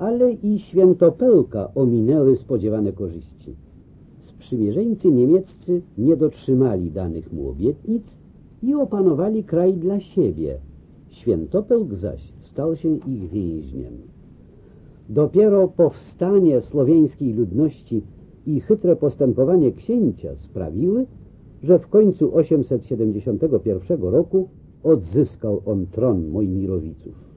ale i świętopelka ominęły spodziewane korzyści. Sprzymierzeńcy niemieccy nie dotrzymali danych mu obietnic i opanowali kraj dla siebie. Świętopelk zaś stał się ich więźniem. Dopiero powstanie słowiańskiej ludności i chytre postępowanie księcia sprawiły, że w końcu 871 roku odzyskał on tron Mojmirowiców.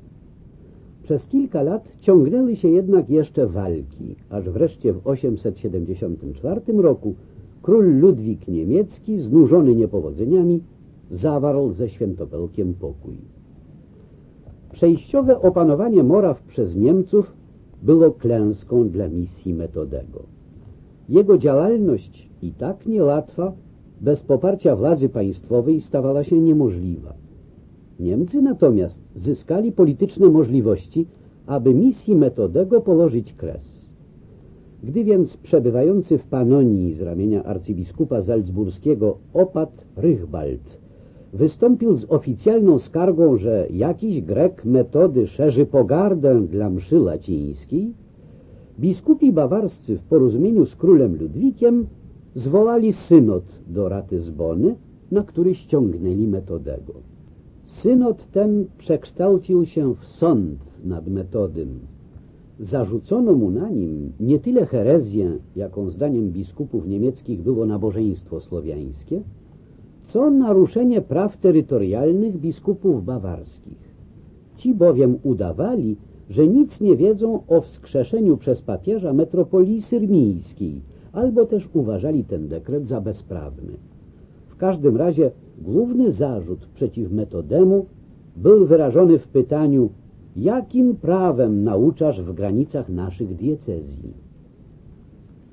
Przez kilka lat ciągnęły się jednak jeszcze walki, aż wreszcie w 874 roku król Ludwik Niemiecki, znużony niepowodzeniami, zawarł ze Świętopelkiem pokój. Przejściowe opanowanie Moraw przez Niemców było klęską dla misji Metodego. Jego działalność i tak niełatwa, bez poparcia władzy państwowej stawała się niemożliwa. Niemcy natomiast zyskali polityczne możliwości, aby misji Metodego położyć kres. Gdy więc przebywający w Panonii z ramienia arcybiskupa salzburskiego opat Rychbald wystąpił z oficjalną skargą, że jakiś Grek metody szerzy pogardę dla mszy łacińskiej, biskupi bawarscy w porozumieniu z królem Ludwikiem zwołali synod do Ratyzbony, na który ściągnęli metodego. Synod ten przekształcił się w sąd nad metodym. Zarzucono mu na nim nie tyle herezję, jaką zdaniem biskupów niemieckich było nabożeństwo słowiańskie, co naruszenie praw terytorialnych biskupów bawarskich. Ci bowiem udawali, że nic nie wiedzą o wskrzeszeniu przez papieża metropolii syrmijskiej, albo też uważali ten dekret za bezprawny. Każdym razie główny zarzut przeciw metodemu był wyrażony w pytaniu jakim prawem nauczasz w granicach naszych diecezji?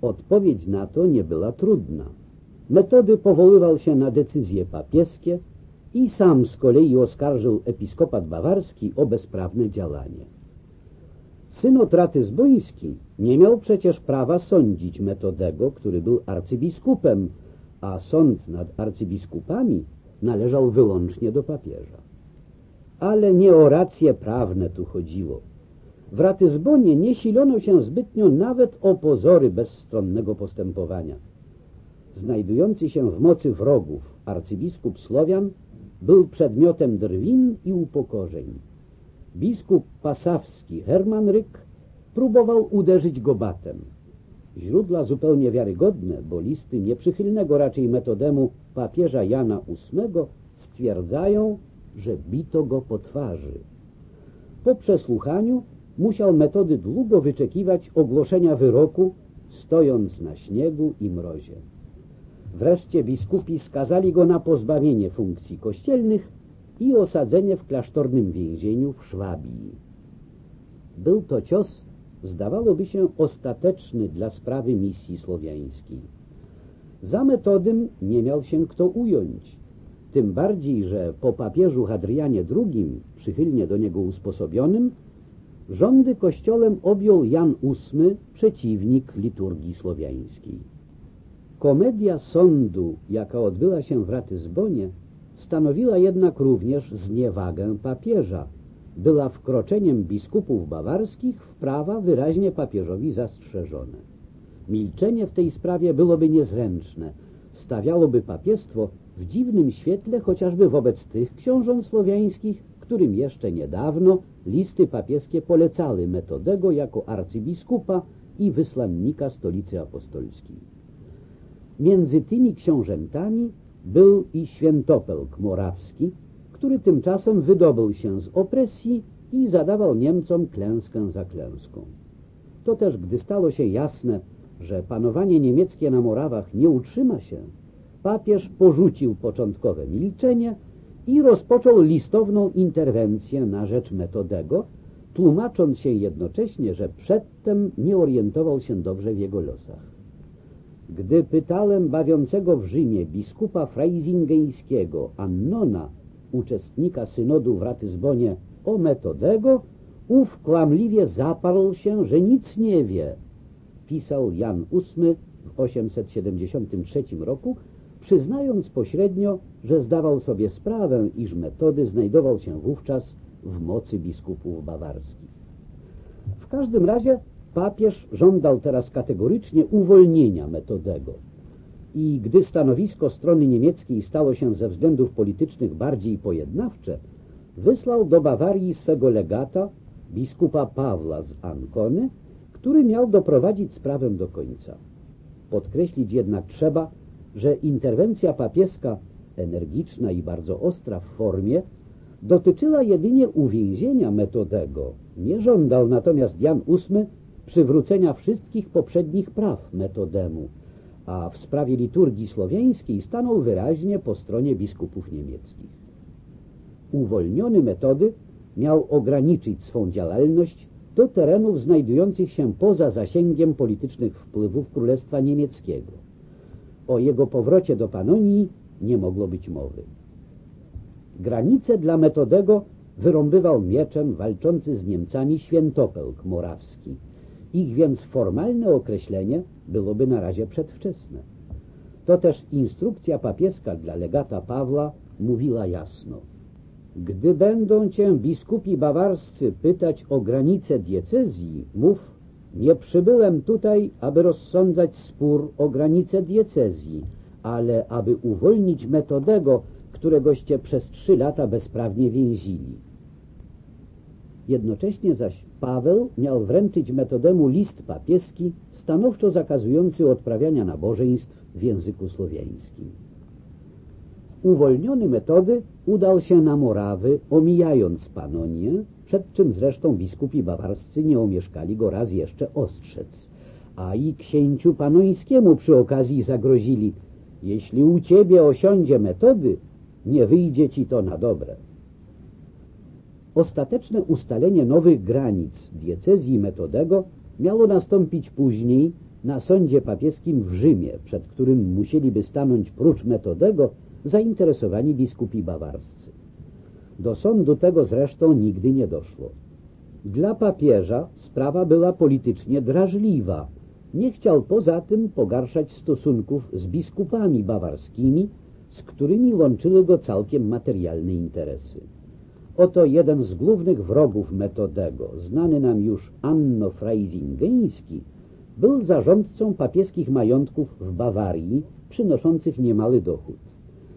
Odpowiedź na to nie była trudna. Metody powoływał się na decyzje papieskie i sam z kolei oskarżył episkopat bawarski o bezprawne działanie. Synod Ratyzboński nie miał przecież prawa sądzić Metodego, który był arcybiskupem, a sąd nad arcybiskupami należał wyłącznie do papieża. Ale nie o racje prawne tu chodziło. W Ratyzbonie nie silono się zbytnio nawet o pozory bezstronnego postępowania. Znajdujący się w mocy wrogów arcybiskup Słowian był przedmiotem drwin i upokorzeń. Biskup pasawski Herman Ryk próbował uderzyć go batem. Źródła zupełnie wiarygodne, bo listy nieprzychylnego raczej metodemu papieża Jana VIII stwierdzają, że bito go po twarzy. Po przesłuchaniu musiał metody długo wyczekiwać ogłoszenia wyroku, stojąc na śniegu i mrozie. Wreszcie biskupi skazali go na pozbawienie funkcji kościelnych i osadzenie w klasztornym więzieniu w Szwabii. Był to cios, zdawałoby się, ostateczny dla sprawy misji słowiańskiej. Za metodym nie miał się kto ująć, tym bardziej, że po papieżu Hadrianie II, przychylnie do niego usposobionym, rządy kościołem objął Jan VIII, przeciwnik liturgii słowiańskiej. Komedia sądu, jaka odbyła się w Ratyzbonie, stanowiła jednak również zniewagę papieża. Była wkroczeniem biskupów bawarskich w prawa wyraźnie papieżowi zastrzeżone. Milczenie w tej sprawie byłoby niezręczne, stawiałoby papiestwo w dziwnym świetle chociażby wobec tych książąt słowiańskich, którym jeszcze niedawno listy papieskie polecały Metodego jako arcybiskupa i wysłannika stolicy apostolskiej. Między tymi książętami był i świętopelk morawski, który tymczasem wydobył się z opresji i zadawał Niemcom klęskę za klęską. To też, gdy stało się jasne, że panowanie niemieckie na Morawach nie utrzyma się, papież porzucił początkowe milczenie i rozpoczął listowną interwencję na rzecz Metodego, tłumacząc się jednocześnie, że przedtem nie orientował się dobrze w jego losach. Gdy pytałem bawiącego w Rzymie biskupa frajzingeńskiego Annona, uczestnika synodu w Ratyzbonie, o Metodego, ów kłamliwie zaparł się, że nic nie wie. Pisał Jan VIII w 873 roku, przyznając pośrednio, że zdawał sobie sprawę, iż metody znajdował się wówczas w mocy biskupów bawarskich. W każdym razie papież żądał teraz kategorycznie uwolnienia Metodego. I gdy stanowisko strony niemieckiej stało się ze względów politycznych bardziej pojednawcze, wysłał do Bawarii swego legata, biskupa Pawła z Ancony, który miał doprowadzić sprawę do końca. Podkreślić jednak trzeba, że interwencja papieska, energiczna i bardzo ostra w formie, dotyczyła jedynie uwięzienia Metodego. Nie żądał natomiast Jan VIII przywrócenia wszystkich poprzednich praw Metodemu, a w sprawie liturgii słowiańskiej stanął wyraźnie po stronie biskupów niemieckich. Uwolniony Metody miał ograniczyć swą działalność do terenów znajdujących się poza zasięgiem politycznych wpływów Królestwa Niemieckiego. O jego powrocie do Panonii nie mogło być mowy. Granice dla Metodego wyrąbywał mieczem walczący z Niemcami świętopełk morawski. Ich więc formalne określenie byłoby na razie przedwczesne. To też instrukcja papieska dla legata Pawła mówiła jasno. Gdy będą cię biskupi bawarscy pytać o granice diecezji, mów, nie przybyłem tutaj, aby rozsądzać spór o granice diecezji, ale aby uwolnić Metodego, któregoście przez trzy lata bezprawnie więzili. Jednocześnie zaś Paweł miał wręczyć Metodemu list papieski stanowczo zakazujący odprawiania nabożeństw w języku słowiańskim. Uwolniony Metody udał się na Morawy, omijając Panonię, przed czym zresztą biskupi bawarscy nie omieszkali go raz jeszcze ostrzec. A i księciu panońskiemu przy okazji zagrozili, jeśli u ciebie osiądzie metody, nie wyjdzie ci to na dobre. Ostateczne ustalenie nowych granic diecezji Metodego miało nastąpić później na sądzie papieskim w Rzymie, przed którym musieliby stanąć prócz Metodego zainteresowani biskupi bawarscy. Do sądu tego zresztą nigdy nie doszło. Dla papieża sprawa była politycznie drażliwa. Nie chciał poza tym pogarszać stosunków z biskupami bawarskimi, z którymi łączyły go całkiem materialne interesy. Oto jeden z głównych wrogów Metodego, znany nam już Anno Freisingeński, był zarządcą papieskich majątków w Bawarii, przynoszących niemały dochód.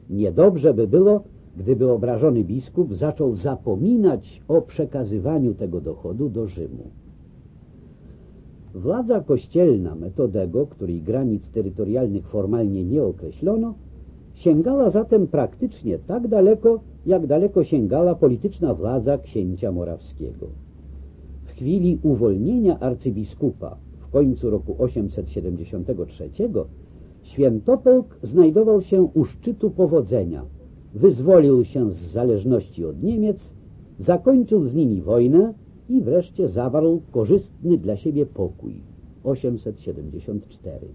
Niedobrze by było, gdyby obrażony biskup zaczął zapominać o przekazywaniu tego dochodu do Rzymu. Władza kościelna Metodego, której granic terytorialnych formalnie nie określono, sięgała zatem praktycznie tak daleko, jak daleko sięgała polityczna władza księcia morawskiego. W chwili uwolnienia arcybiskupa w końcu roku 873 Świętopełk znajdował się u szczytu powodzenia, wyzwolił się z zależności od Niemiec, zakończył z nimi wojnę i wreszcie zawarł korzystny dla siebie pokój 874.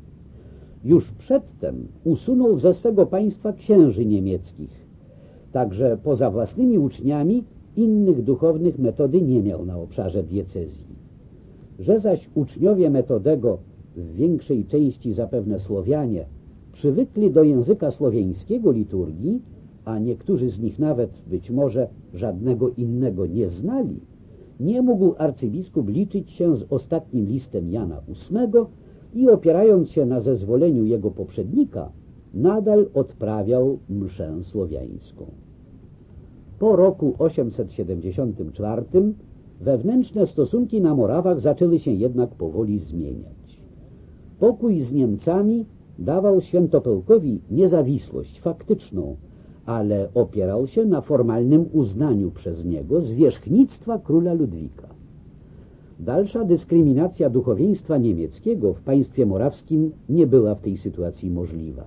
Już przedtem usunął ze swego państwa księży niemieckich, także poza własnymi uczniami innych duchownych metody nie miał na obszarze diecezji. Że zaś uczniowie Metodego w większej części zapewne Słowianie, przywykli do języka słowiańskiego liturgii, a niektórzy z nich nawet być może żadnego innego nie znali, nie mógł arcybiskup liczyć się z ostatnim listem Jana VIII i opierając się na zezwoleniu jego poprzednika, nadal odprawiał mszę słowiańską. Po roku 874 wewnętrzne stosunki na Morawach zaczęły się jednak powoli zmieniać. Pokój z Niemcami dawał Świętopełkowi niezawisłość faktyczną, ale opierał się na formalnym uznaniu przez niego zwierzchnictwa króla Ludwika. Dalsza dyskryminacja duchowieństwa niemieckiego w państwie morawskim nie była w tej sytuacji możliwa.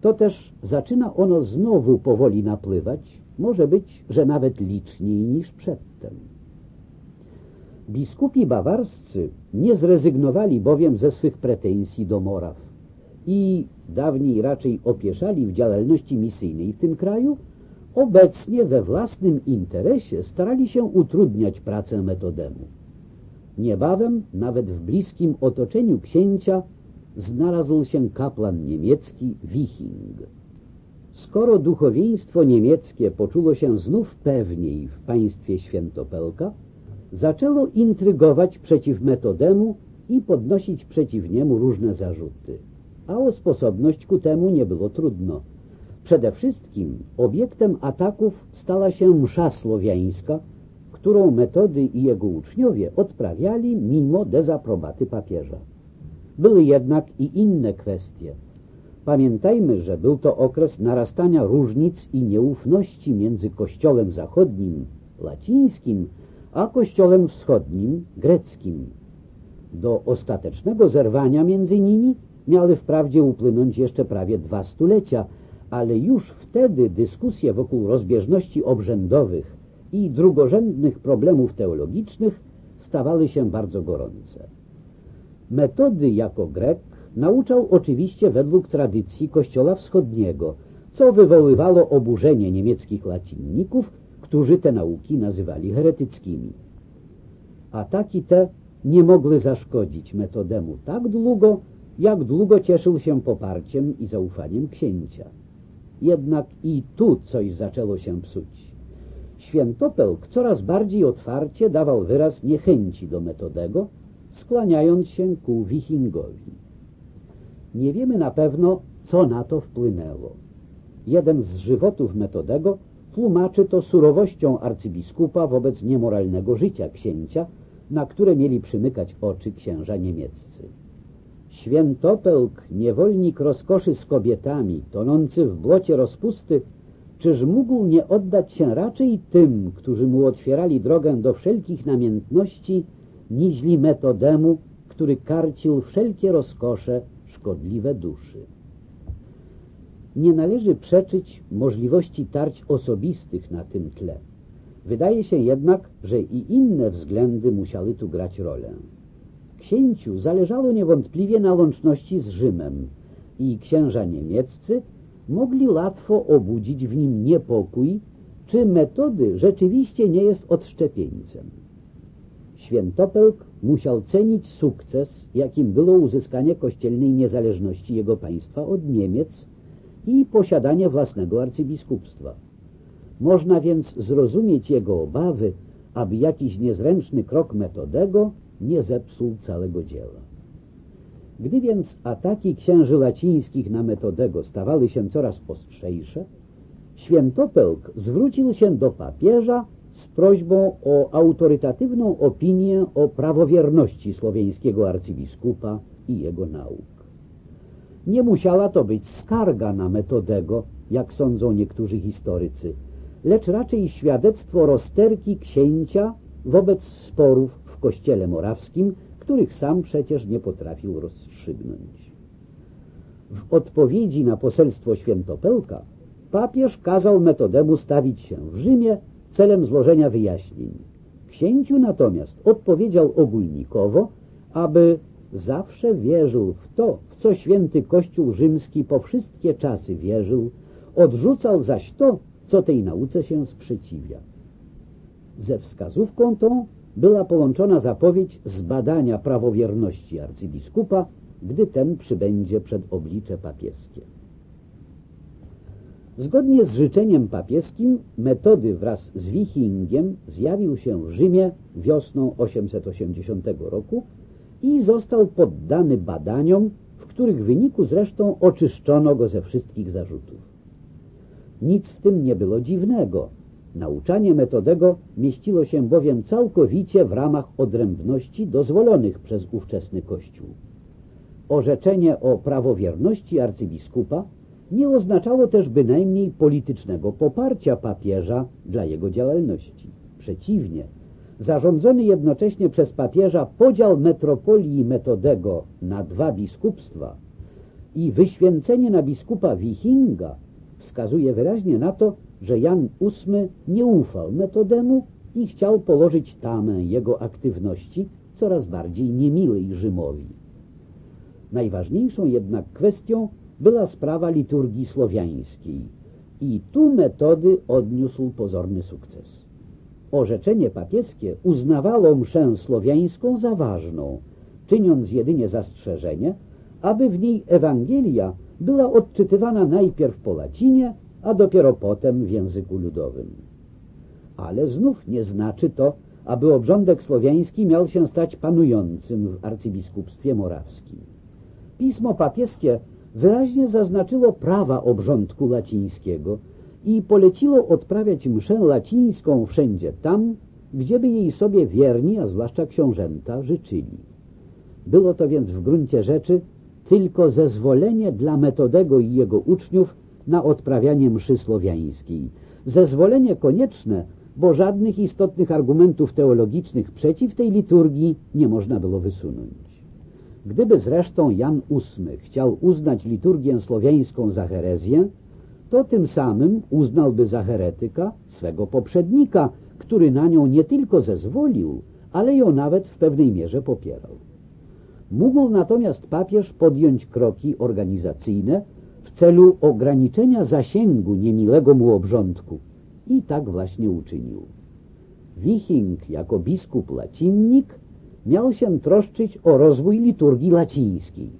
To też zaczyna ono znowu powoli napływać, może być, że nawet liczniej niż przedtem. Biskupi bawarscy nie zrezygnowali bowiem ze swych pretensji do Moraw i dawniej raczej opieszali w działalności misyjnej w tym kraju, obecnie we własnym interesie starali się utrudniać pracę metodemu. Niebawem, nawet w bliskim otoczeniu księcia, znalazł się kaplan niemiecki Wiching. Skoro duchowieństwo niemieckie poczuło się znów pewniej w państwie Świętopelka, zaczęło intrygować przeciw metodemu i podnosić przeciw niemu różne zarzuty. A o sposobność ku temu nie było trudno. Przede wszystkim obiektem ataków stała się msza słowiańska, którą metody i jego uczniowie odprawiali mimo dezaprobaty papieża. Były jednak i inne kwestie. Pamiętajmy, że był to okres narastania różnic i nieufności między Kościołem Zachodnim, łacińskim, a Kościołem Wschodnim, greckim. Do ostatecznego zerwania między nimi miały wprawdzie upłynąć jeszcze prawie dwa stulecia, ale już wtedy dyskusje wokół rozbieżności obrzędowych i drugorzędnych problemów teologicznych stawały się bardzo gorące. Metody jako Grek nauczał oczywiście według tradycji Kościoła Wschodniego, co wywoływało oburzenie niemieckich lacinników, którzy te nauki nazywali heretyckimi. Ataki te nie mogły zaszkodzić metodemu tak długo, jak długo cieszył się poparciem i zaufaniem księcia. Jednak i tu coś zaczęło się psuć. Świętopełk coraz bardziej otwarcie dawał wyraz niechęci do metodego, skłaniając się ku Wichingowi. Nie wiemy na pewno, co na to wpłynęło. Jeden z żywotów metodego tłumaczy to surowością arcybiskupa wobec niemoralnego życia księcia, na które mieli przymykać oczy księża niemieccy. Świętopełk, niewolnik rozkoszy z kobietami, tonący w blocie rozpusty, czyż mógł nie oddać się raczej tym, którzy mu otwierali drogę do wszelkich namiętności, niźli metodemu, który karcił wszelkie rozkosze szkodliwe duszy. Nie należy przeczyć możliwości tarć osobistych na tym tle. Wydaje się jednak, że i inne względy musiały tu grać rolę. Księciu zależało niewątpliwie na łączności z Rzymem i księża niemieccy mogli łatwo obudzić w nim niepokój, czy metody rzeczywiście nie jest odszczepieńcem. Świętopełk musiał cenić sukces, jakim było uzyskanie kościelnej niezależności jego państwa od Niemiec i posiadanie własnego arcybiskupstwa. Można więc zrozumieć jego obawy, aby jakiś niezręczny krok metodego nie zepsuł całego dzieła. Gdy więc ataki księży łacińskich na metodego stawały się coraz ostrzejsze, Świętopełk zwrócił się do papieża z prośbą o autorytatywną opinię o prawowierności słowiańskiego arcybiskupa i jego nauk. Nie musiała to być skarga na metodego, jak sądzą niektórzy historycy, lecz raczej świadectwo rozterki księcia wobec sporów w kościele morawskim, których sam przecież nie potrafił rozstrzygnąć. W odpowiedzi na poselstwo świętopełka papież kazał metodemu stawić się w Rzymie celem złożenia wyjaśnień. Księciu natomiast odpowiedział ogólnikowo, aby zawsze wierzył w to, w co święty Kościół rzymski po wszystkie czasy wierzył, odrzucał zaś to, co tej nauce się sprzeciwia. Ze wskazówką tą była połączona zapowiedź zbadania prawowierności arcybiskupa, gdy ten przybędzie przed oblicze papieskie. Zgodnie z życzeniem papieskim metody wraz z Wichingiem zjawił się w Rzymie wiosną 880 roku i został poddany badaniom, w których wyniku zresztą oczyszczono go ze wszystkich zarzutów. Nic w tym nie było dziwnego. Nauczanie metodego mieściło się bowiem całkowicie w ramach odrębności dozwolonych przez ówczesny Kościół. Orzeczenie o prawowierności arcybiskupa nie oznaczało też bynajmniej politycznego poparcia papieża dla jego działalności. Przeciwnie, zarządzony jednocześnie przez papieża podział metropolii Metodego na dwa biskupstwa i wyświęcenie na biskupa Wichinga wskazuje wyraźnie na to, że Jan VIII nie ufał Metodemu i chciał położyć tamę jego aktywności coraz bardziej niemiłej Rzymowi. Najważniejszą jednak kwestią była sprawa liturgii słowiańskiej i tu metody odniósł pozorny sukces. Orzeczenie papieskie uznawało mszę słowiańską za ważną, czyniąc jedynie zastrzeżenie, aby w niej Ewangelia była odczytywana najpierw po łacinie, a dopiero potem w języku ludowym. Ale znów nie znaczy to, aby obrządek słowiański miał się stać panującym w arcybiskupstwie morawskim. Pismo papieskie wyraźnie zaznaczyło prawa obrządku łacińskiego i poleciło odprawiać mszę łacińską wszędzie tam, gdzieby jej sobie wierni, a zwłaszcza książęta, życzyli. Było to więc w gruncie rzeczy tylko zezwolenie dla Metodego i jego uczniów na odprawianie mszy słowiańskiej. Zezwolenie konieczne, bo żadnych istotnych argumentów teologicznych przeciw tej liturgii nie można było wysunąć. Gdyby zresztą Jan VIII chciał uznać liturgię słowiańską za herezję, to tym samym uznałby za heretyka swego poprzednika, który na nią nie tylko zezwolił, ale ją nawet w pewnej mierze popierał. Mógł natomiast papież podjąć kroki organizacyjne w celu ograniczenia zasięgu niemilego mu obrządku i tak właśnie uczynił. Wiching jako biskup lacinnik miał się troszczyć o rozwój liturgii lacińskiej,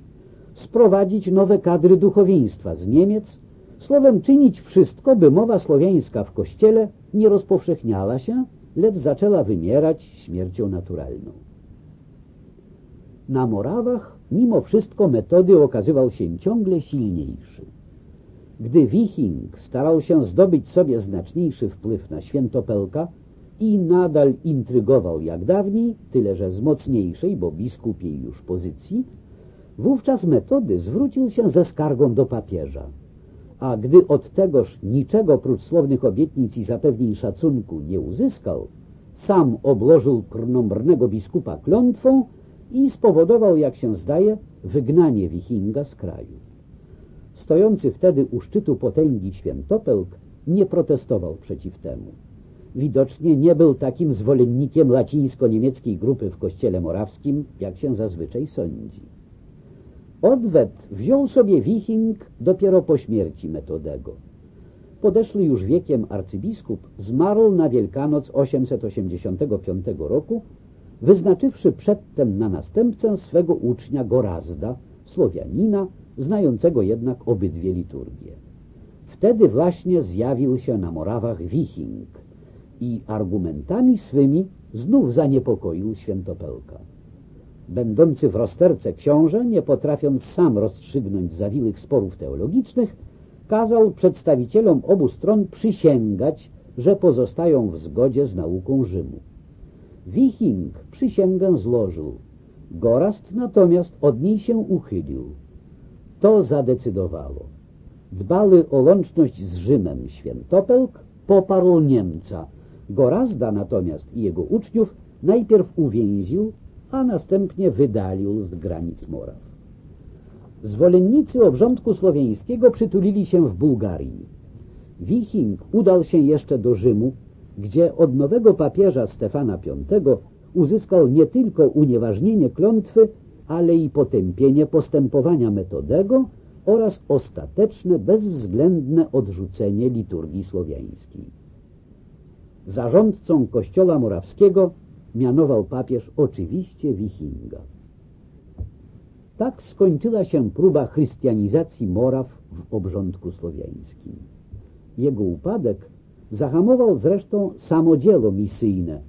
sprowadzić nowe kadry duchowieństwa z Niemiec, słowem czynić wszystko, by mowa słowiańska w kościele nie rozpowszechniała się, lecz zaczęła wymierać śmiercią naturalną. Na Morawach mimo wszystko metody okazywał się ciągle silniejszy. Gdy Wiching starał się zdobyć sobie znaczniejszy wpływ na Świętopelka i nadal intrygował jak dawniej, tyle że z mocniejszej, bo biskupiej już pozycji, wówczas metody zwrócił się ze skargą do papieża. A gdy od tegoż niczego prócz słownych obietnic i zapewnień szacunku nie uzyskał, sam obłożył krnąbrnego biskupa klątwą i spowodował, jak się zdaje, wygnanie Wichinga z kraju. Stojący wtedy u szczytu potęgi Świętopelk nie protestował przeciw temu. Widocznie nie był takim zwolennikiem łacińsko-niemieckiej grupy w kościele morawskim, jak się zazwyczaj sądzi. Odwet wziął sobie Wiching dopiero po śmierci Metodego. Podeszły już wiekiem arcybiskup zmarł na Wielkanoc 885 roku wyznaczywszy przedtem na następcę swego ucznia Gorazda, Słowianina, znającego jednak obydwie liturgie. Wtedy właśnie zjawił się na Morawach Wiching i argumentami swymi znów zaniepokoił Świętopelka. Będący w rozterce książę, nie potrafiąc sam rozstrzygnąć zawiłych sporów teologicznych, kazał przedstawicielom obu stron przysięgać, że pozostają w zgodzie z nauką Rzymu. Wiching przysięgę złożył. Gorast natomiast od niej się uchylił. To zadecydowało. Dbały o łączność z Rzymem Świętopelk poparł Niemca. Gorazda natomiast i jego uczniów najpierw uwięził, a następnie wydalił z granic Moraw. Zwolennicy obrządku słowiańskiego przytulili się w Bułgarii. Wiching udał się jeszcze do Rzymu, gdzie od nowego papieża Stefana V uzyskał nie tylko unieważnienie klątwy, ale i potępienie postępowania metodego oraz ostateczne, bezwzględne odrzucenie liturgii słowiańskiej. Zarządcą kościoła morawskiego mianował papież oczywiście Wichinga. Tak skończyła się próba chrystianizacji Moraw w obrządku słowiańskim. Jego upadek Zahamował zresztą samodzielo misyjne,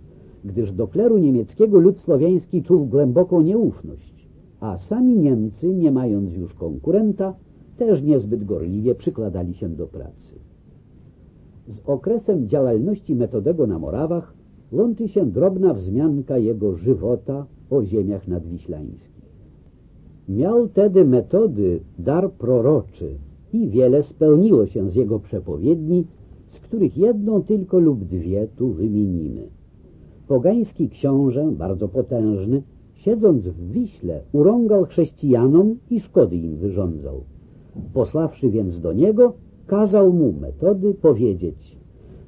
gdyż do kleru niemieckiego lud słowiański czuł głęboką nieufność, a sami Niemcy, nie mając już konkurenta, też niezbyt gorliwie przykładali się do pracy. Z okresem działalności Metodego na Morawach łączy się drobna wzmianka jego żywota o ziemiach nadwiślańskich. Miał tedy metody dar proroczy i wiele spełniło się z jego przepowiedni, których jedną tylko lub dwie tu wymienimy. Pogański książę, bardzo potężny, siedząc w Wiśle, urągał chrześcijanom i szkody im wyrządzał. Posławszy więc do niego, kazał mu metody powiedzieć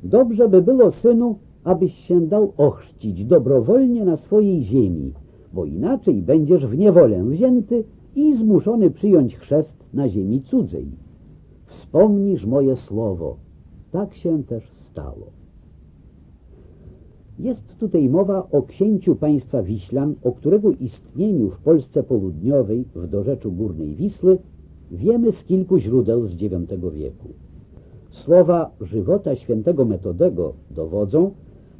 Dobrze by było, synu, abyś się dał ochrzcić dobrowolnie na swojej ziemi, bo inaczej będziesz w niewolę wzięty i zmuszony przyjąć chrzest na ziemi cudzej. Wspomnisz moje słowo, tak się też stało. Jest tutaj mowa o księciu państwa Wiślan, o którego istnieniu w Polsce Południowej, w dorzeczu Górnej Wisły, wiemy z kilku źródeł z IX wieku. Słowa żywota świętego Metodego dowodzą,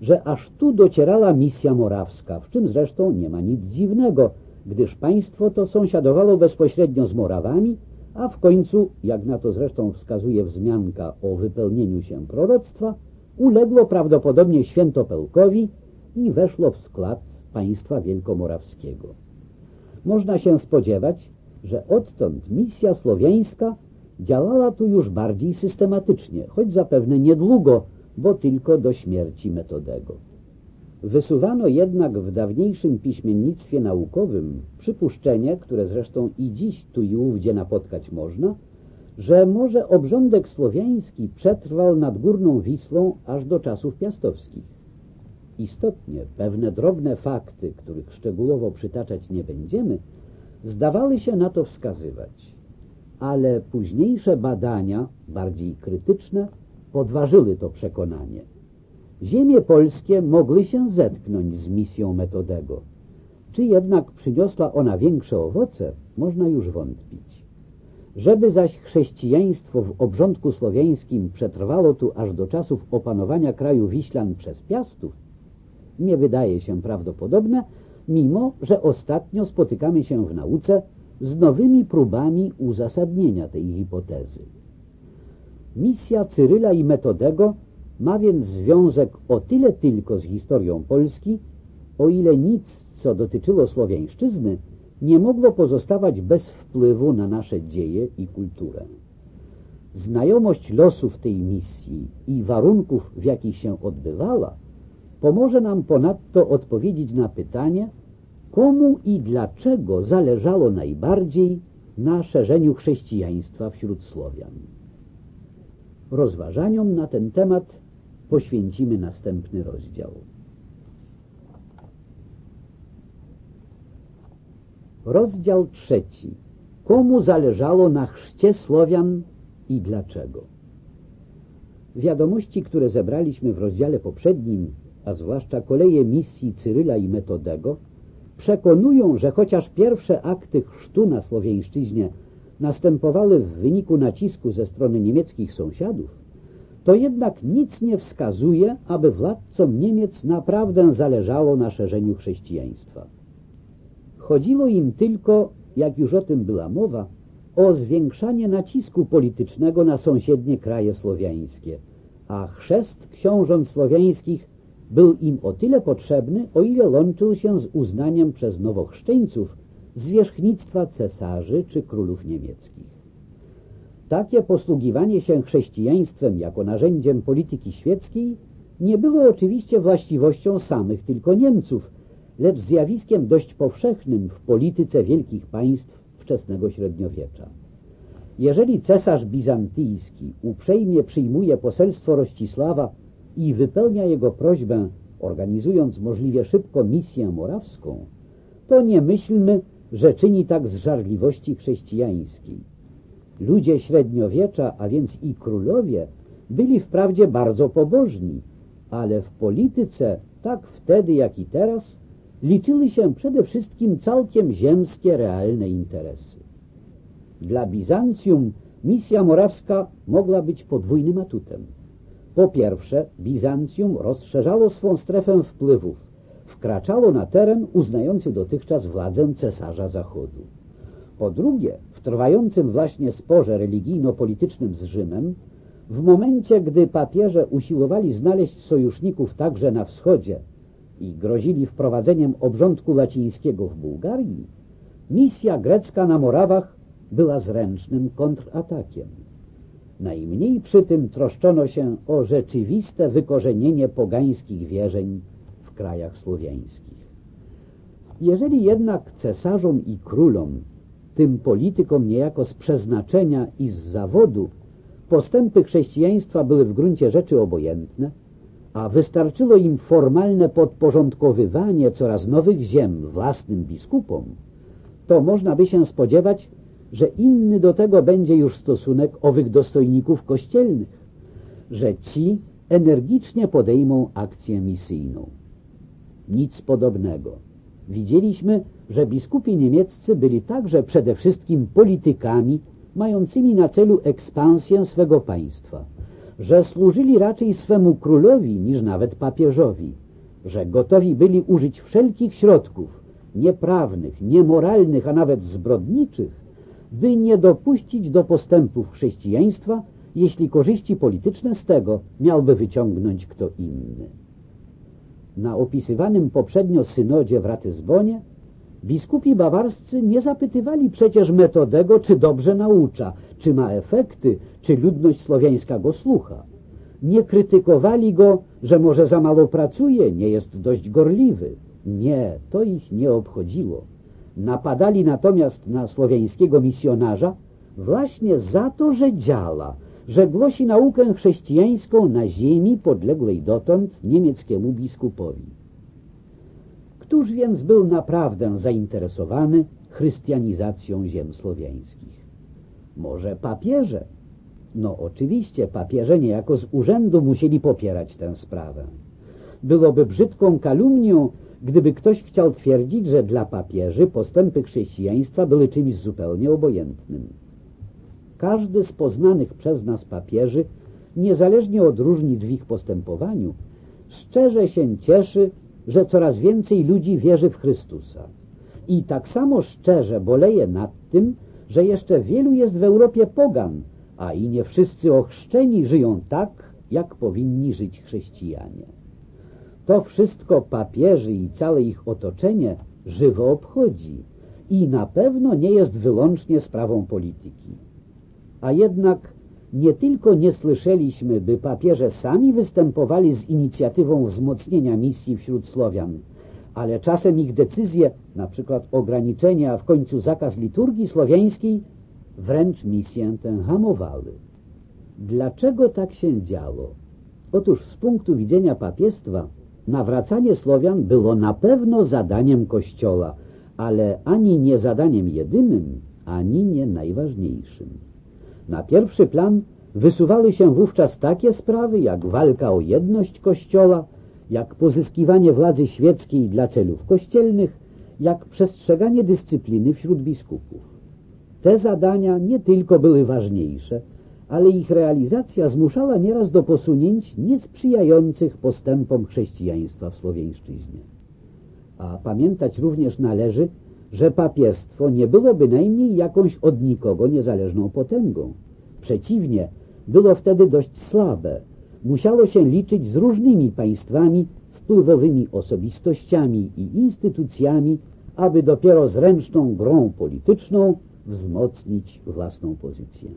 że aż tu docierała misja morawska, w czym zresztą nie ma nic dziwnego, gdyż państwo to sąsiadowało bezpośrednio z Morawami, a w końcu, jak na to zresztą wskazuje wzmianka o wypełnieniu się proroctwa, uległo prawdopodobnie Świętopelkowi i weszło w skład państwa wielkomorawskiego. Można się spodziewać, że odtąd misja słowiańska działała tu już bardziej systematycznie, choć zapewne niedługo, bo tylko do śmierci Metodego. Wysuwano jednak w dawniejszym piśmiennictwie naukowym przypuszczenie, które zresztą i dziś tu i ówdzie napotkać można, że może obrządek słowiański przetrwał nad Górną Wisłą aż do czasów piastowskich. Istotnie pewne drobne fakty, których szczegółowo przytaczać nie będziemy, zdawały się na to wskazywać, ale późniejsze badania, bardziej krytyczne, podważyły to przekonanie. Ziemie polskie mogły się zetknąć z misją Metodego. Czy jednak przyniosła ona większe owoce, można już wątpić. Żeby zaś chrześcijaństwo w obrządku słowiańskim przetrwało tu aż do czasów opanowania kraju Wiślan przez Piastów, nie wydaje się prawdopodobne, mimo że ostatnio spotykamy się w nauce z nowymi próbami uzasadnienia tej hipotezy. Misja Cyryla i Metodego ma więc związek o tyle tylko z historią Polski, o ile nic, co dotyczyło słowiańszczyzny, nie mogło pozostawać bez wpływu na nasze dzieje i kulturę. Znajomość losów tej misji i warunków, w jakich się odbywała, pomoże nam ponadto odpowiedzieć na pytanie, komu i dlaczego zależało najbardziej na szerzeniu chrześcijaństwa wśród Słowian. Rozważaniom na ten temat poświęcimy następny rozdział. Rozdział trzeci. Komu zależało na chrzcie Słowian i dlaczego? Wiadomości, które zebraliśmy w rozdziale poprzednim, a zwłaszcza koleje misji Cyryla i Metodego, przekonują, że chociaż pierwsze akty chrztu na Słowiańszczyźnie następowały w wyniku nacisku ze strony niemieckich sąsiadów, to jednak nic nie wskazuje, aby władcom Niemiec naprawdę zależało na szerzeniu chrześcijaństwa. Chodziło im tylko, jak już o tym była mowa, o zwiększanie nacisku politycznego na sąsiednie kraje słowiańskie, a chrzest książąt słowiańskich był im o tyle potrzebny, o ile łączył się z uznaniem przez nowochrzczeńców zwierzchnictwa cesarzy czy królów niemieckich. Takie posługiwanie się chrześcijaństwem jako narzędziem polityki świeckiej nie było oczywiście właściwością samych tylko Niemców, lecz zjawiskiem dość powszechnym w polityce wielkich państw wczesnego średniowiecza. Jeżeli cesarz bizantyjski uprzejmie przyjmuje poselstwo Rościsława i wypełnia jego prośbę, organizując możliwie szybko misję morawską, to nie myślmy, że czyni tak z żarliwości chrześcijańskiej Ludzie średniowiecza, a więc i królowie, byli wprawdzie bardzo pobożni, ale w polityce, tak wtedy jak i teraz, liczyły się przede wszystkim całkiem ziemskie, realne interesy. Dla Bizancjum misja morawska mogła być podwójnym atutem. Po pierwsze, Bizancjum rozszerzało swą strefę wpływów, wkraczało na teren uznający dotychczas władzę cesarza Zachodu. Po drugie, trwającym właśnie sporze religijno-politycznym z Rzymem, w momencie, gdy papieże usiłowali znaleźć sojuszników także na wschodzie i grozili wprowadzeniem obrządku łacińskiego w Bułgarii, misja grecka na Morawach była zręcznym kontratakiem. Najmniej przy tym troszczono się o rzeczywiste wykorzenienie pogańskich wierzeń w krajach słowiańskich. Jeżeli jednak cesarzom i królom tym politykom niejako z przeznaczenia i z zawodu, postępy chrześcijaństwa były w gruncie rzeczy obojętne, a wystarczyło im formalne podporządkowywanie coraz nowych ziem własnym biskupom, to można by się spodziewać, że inny do tego będzie już stosunek owych dostojników kościelnych, że ci energicznie podejmą akcję misyjną. Nic podobnego. Widzieliśmy, że biskupi niemieccy byli także przede wszystkim politykami mającymi na celu ekspansję swego państwa, że służyli raczej swemu królowi niż nawet papieżowi, że gotowi byli użyć wszelkich środków, nieprawnych, niemoralnych, a nawet zbrodniczych, by nie dopuścić do postępów chrześcijaństwa, jeśli korzyści polityczne z tego miałby wyciągnąć kto inny. Na opisywanym poprzednio synodzie w Ratyzbonie biskupi bawarscy nie zapytywali przecież Metodego, czy dobrze naucza, czy ma efekty, czy ludność słowiańska go słucha. Nie krytykowali go, że może za mało pracuje, nie jest dość gorliwy. Nie, to ich nie obchodziło. Napadali natomiast na słowiańskiego misjonarza właśnie za to, że działa, że głosi naukę chrześcijańską na ziemi podległej dotąd niemieckiemu biskupowi. Któż więc był naprawdę zainteresowany chrystianizacją ziem słowiańskich? Może papieże? No oczywiście papieże niejako z urzędu musieli popierać tę sprawę. Byłoby brzydką kalumnią, gdyby ktoś chciał twierdzić, że dla papieży postępy chrześcijaństwa były czymś zupełnie obojętnym. Każdy z poznanych przez nas papieży, niezależnie od różnic w ich postępowaniu, szczerze się cieszy, że coraz więcej ludzi wierzy w Chrystusa. I tak samo szczerze boleje nad tym, że jeszcze wielu jest w Europie pogan, a i nie wszyscy ochrzczeni żyją tak, jak powinni żyć chrześcijanie. To wszystko papieży i całe ich otoczenie żywo obchodzi i na pewno nie jest wyłącznie sprawą polityki. A jednak nie tylko nie słyszeliśmy, by papieże sami występowali z inicjatywą wzmocnienia misji wśród Słowian, ale czasem ich decyzje, na przykład ograniczenia, a w końcu zakaz liturgii słowiańskiej, wręcz misję tę hamowały. Dlaczego tak się działo? Otóż z punktu widzenia papiestwa nawracanie Słowian było na pewno zadaniem Kościoła, ale ani nie zadaniem jedynym, ani nie najważniejszym. Na pierwszy plan wysuwały się wówczas takie sprawy jak walka o jedność Kościoła, jak pozyskiwanie władzy świeckiej dla celów kościelnych, jak przestrzeganie dyscypliny wśród biskupów. Te zadania nie tylko były ważniejsze, ale ich realizacja zmuszała nieraz do posunięć niesprzyjających postępom chrześcijaństwa w Słowiańszczyźnie. A pamiętać również należy, że papiestwo nie było bynajmniej jakąś od nikogo niezależną potęgą. Przeciwnie, było wtedy dość słabe. Musiało się liczyć z różnymi państwami, wpływowymi osobistościami i instytucjami, aby dopiero zręczną grą polityczną wzmocnić własną pozycję.